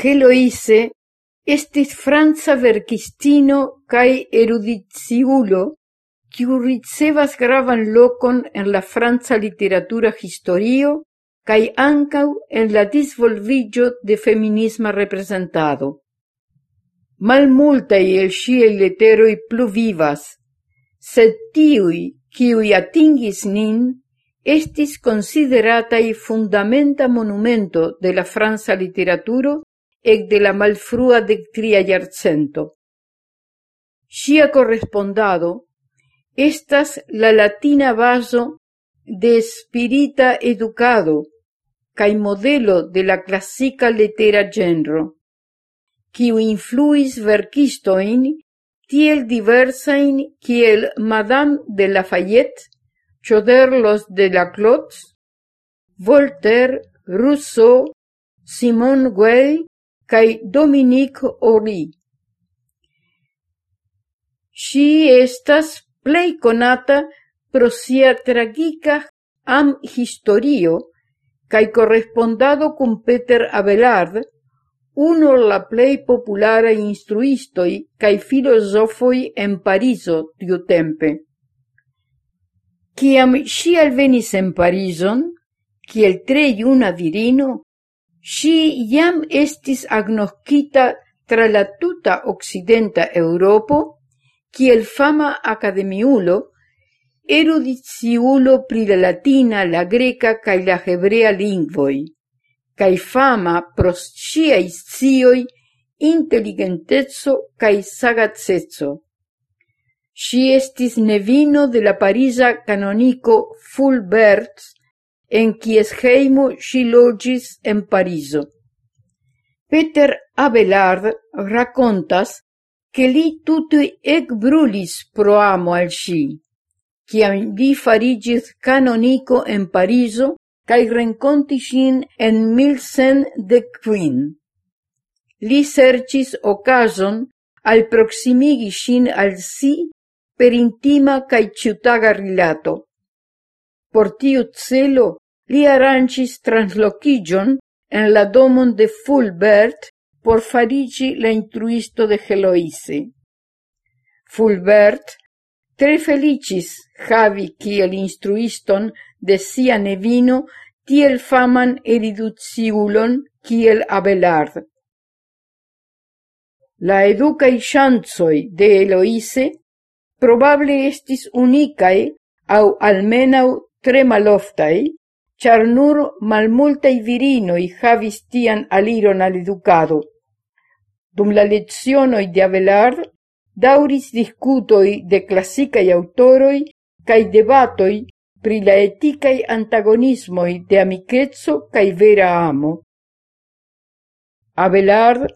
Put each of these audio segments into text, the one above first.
Heloise estis franca verkistino kaj erudiciulo, kiu ricevas gravan lokon en la franca literatura historio kaj ankaŭ en la disvolviĝo de feminisma reprezentado. Malmultaj el ŝiaj leteroj plu vivas, sed tiuj, kiuj atingis nin, estis consideratai fundamenta monumento de la franza literaturo ec de la malfrua de tria iarcento. Sia correspondado estas la latina vaso de spirita educado cae modelo de la classica lettera genro, quiu influis verkistoin tiel diversain kiel Madame de Lafayette, Choderlos de la Clots, Voltaire, Rousseau, Simone Weil cae Dominique Ori. Si estas plei conata pro sia tragica am-historio cae correspondado cum Peter Abelard, uno la plei populara instruistoi cae filosofoi en Pariso tiu tempe. Ciam si alvenis en Parison, ciel tre iuna virino, si iam estis agnoskita tra la tuta occidenta Europo, kiel fama academiulo, erudiciulo pri la latina, la greka kaj la hebrea lingvoj, kaj fama pro ŝiaj scioi inteligenteco kaj sagaceco. Si estis nevino de la Parisa canonico Fulbert, en quies hejmo si logis en Pariso. Peter Abelard racontas che li tutti ecbrulis pro amo al si, ciam li farigis canonico en Pariso, cae renconti sin en milcen de quin. Li sercis ocason al proximigi sin al si per intima cae ciutaga rilato. Por tiu celo li arancis translocigion en la domon de Fulbert por farigi la intruisto de Heloise. Fulbert tre felicis havi kiel instruiston de sia nevino tiel faman eriduciulon kiel Abelard. La educai chanzoi de Eloise probable estis unicae au almenau tre maloftai, char nur malmultai virinoi havis tian aliron al educado. Dum la lezionoi de Abelard dauris discutoi de classicai autoroi cae debatoi pri la eticai antagonismoi de amicetso cae vera amo. Abelard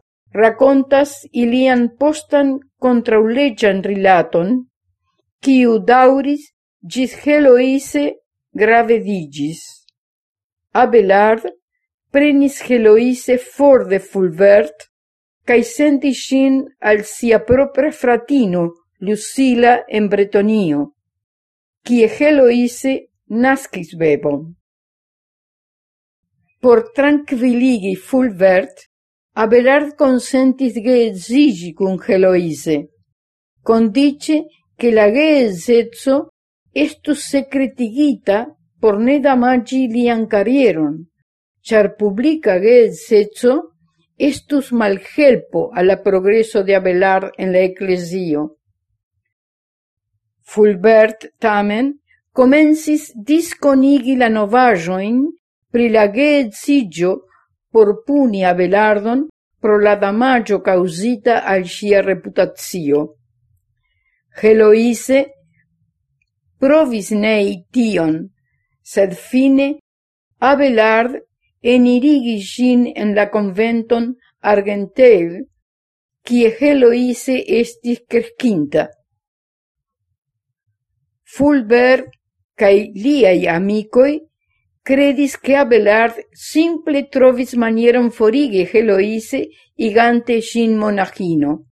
racontas ilian postan kontraŭleĝan rilaton, quiu dauris gis Heloise gravediĝis. Abelard prenis Heloise for de Fulbert cae senti sin al sia propra fratino Lucila en Bretonio, kie Heloise nascis bebon. Por trankviligi Fulbert, Abelard consentis geezigi cun Heloise, condice che la geezetso estus secretigita por ne damagi lian carieron, char publica geedzeco estus malhelpo alla progreso de Abelar en la ecclesio. Fulbert tamen comensis disconigi la novajoin pri la geedzigio por puni Abelardon pro la damaggio causita al sia reputazio. Heloise provis nei tion, sed fine Abelard enirigis gin en la conventon Argentel, quie Heloise estis crescinta. Fulbert cae liai amicoi credis che Abelard simple trovis manieron forige Heloise igante sin monachino.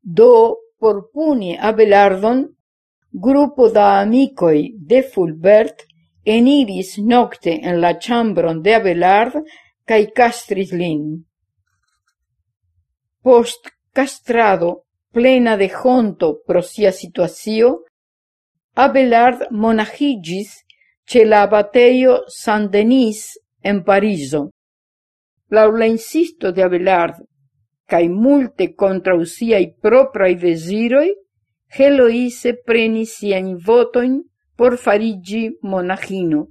Do, por puni Abelardon, gruppo da amicoi de Fulbert eniris nocte en la chambron de Abelard cae castris lin. Post castrado, plena de honto pro sia situacio, Abelard monachigis ce la abateio Saint-Denis en Pariso. Lau la insisto de Abelard cae multe contra usiai proprae desiroi, Heloise prenis sian votoin por farigi monachino.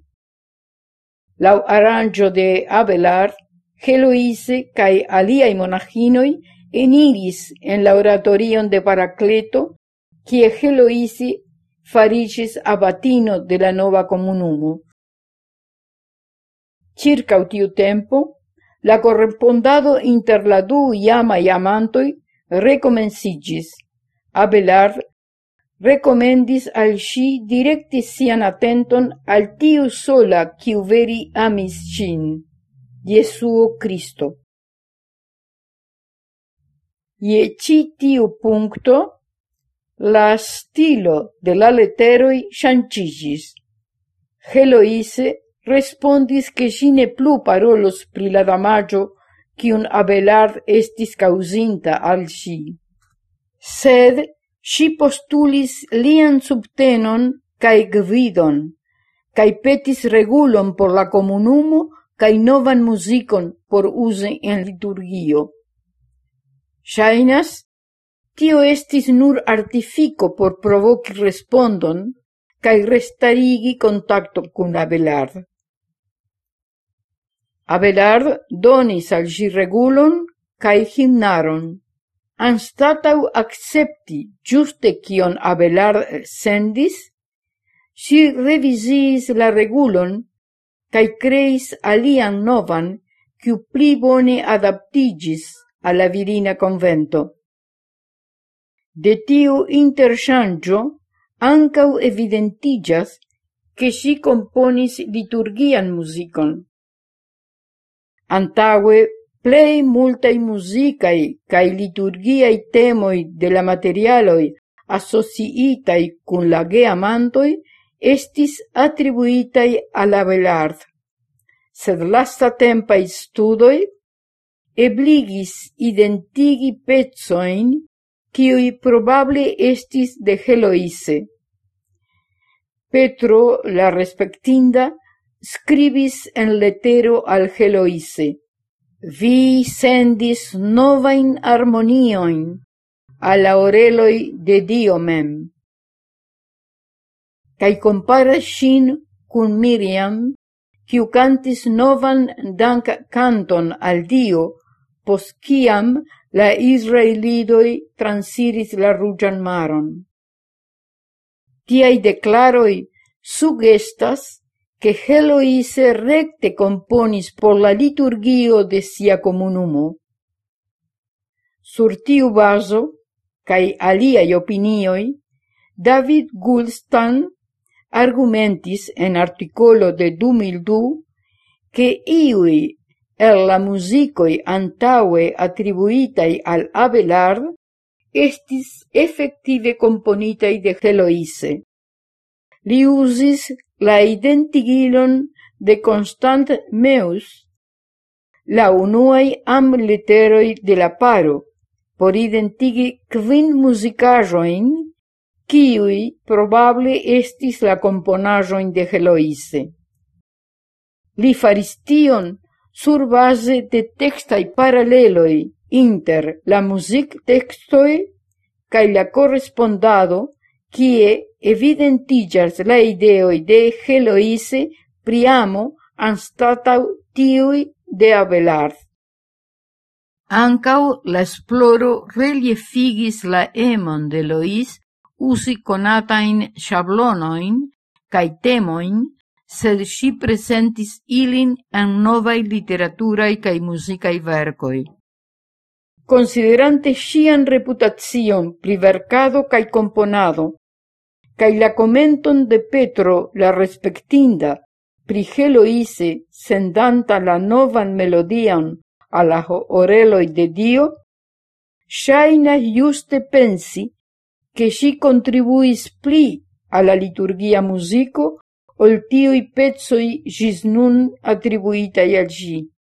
Lau arrangio de Abelard, Heloise cae aliai monachinoi eniris en la oratorion de Paracleto, kie Heloise farigis abatino de la nova comunumo. Circa utiu tempo, la correspondado inter la du iamaj amantoj recomencigis. Abelard recomendis al si directi sian atenton al tiu sola, quiu veri amis cin, Jesuo Cristo. Ie ci tiu puncto, la stilo de la leteroj ŝanĝiĝis. Heloise respondis che si ne plu parolos pri la damaggio un Abelard estis causinta al si. Sed si postulis lian subtenon cae gvidon, cae petis regulon por la comunumo cae novan musicon por use en liturgio. Shainas, tio estis nur artifico por provoci respondon cae restarigi contacto cun Abelard. Abelard donis al gi regulon cae himnaron anstatau accepti giuste cion Abelard sendis, si revisis la regulon cae creis alian novan, quiu pli bone adaptigis alla virina convento. De tiu interchangio ancau evidentigas che si componis liturgian musicon. Antaue plei multai musicai cae liturgiai temoi de la materialoi associitai cun la geamantoi estis attribuitai alla velard. sed lasta tempai studoi ebligis identigi pezzoin kiuj probable estis de Heloise. Petro, la respectinda, scribis en letero al Heloise vi sendis novain harmoniojn al oreloi de Dio mem, Cai compara shin cun Miriam, quiu cantis novan dank canton al Dio, pos ciam la Israelidoi transiris la rugian maron. Tiai declaroi sugestas che Heloise recte componis por la liturgio de sia comunumo. Sur tiu baso, cae aliai opinioi, David Gulstan argumentis en articolo de 2002 che iui el la musicoi antaue attribuitai al Abelard estis effective componitai de Heloise. Li usis la identigilon de Constant Meus, la unuai am literoi de la paro, por identigi quin musicajoin, kiuj probable estis la componajoin de Heloise. Li faristion sur base de textai paraleloi inter la music textoi cae la correspondado quie evidentigas la ideoi de Heloise priamo anstatau tiui de Abelard. Ancau la esploro reliefigis la emon de Lois usi conatain xablonoin cae temoin, sed si presentis ilin en novai literaturai cae musicae vercoi. Considerante sian reputazion pri vercado cae componado, cae la comenton de Petro la respectinda, pri Heloise sendanta la novan melodian a la oreloi de Dio, shaina juste pensi che si contribuis pli alla liturgia musico ol tiui pezzoi gis nun attribuitai al gi.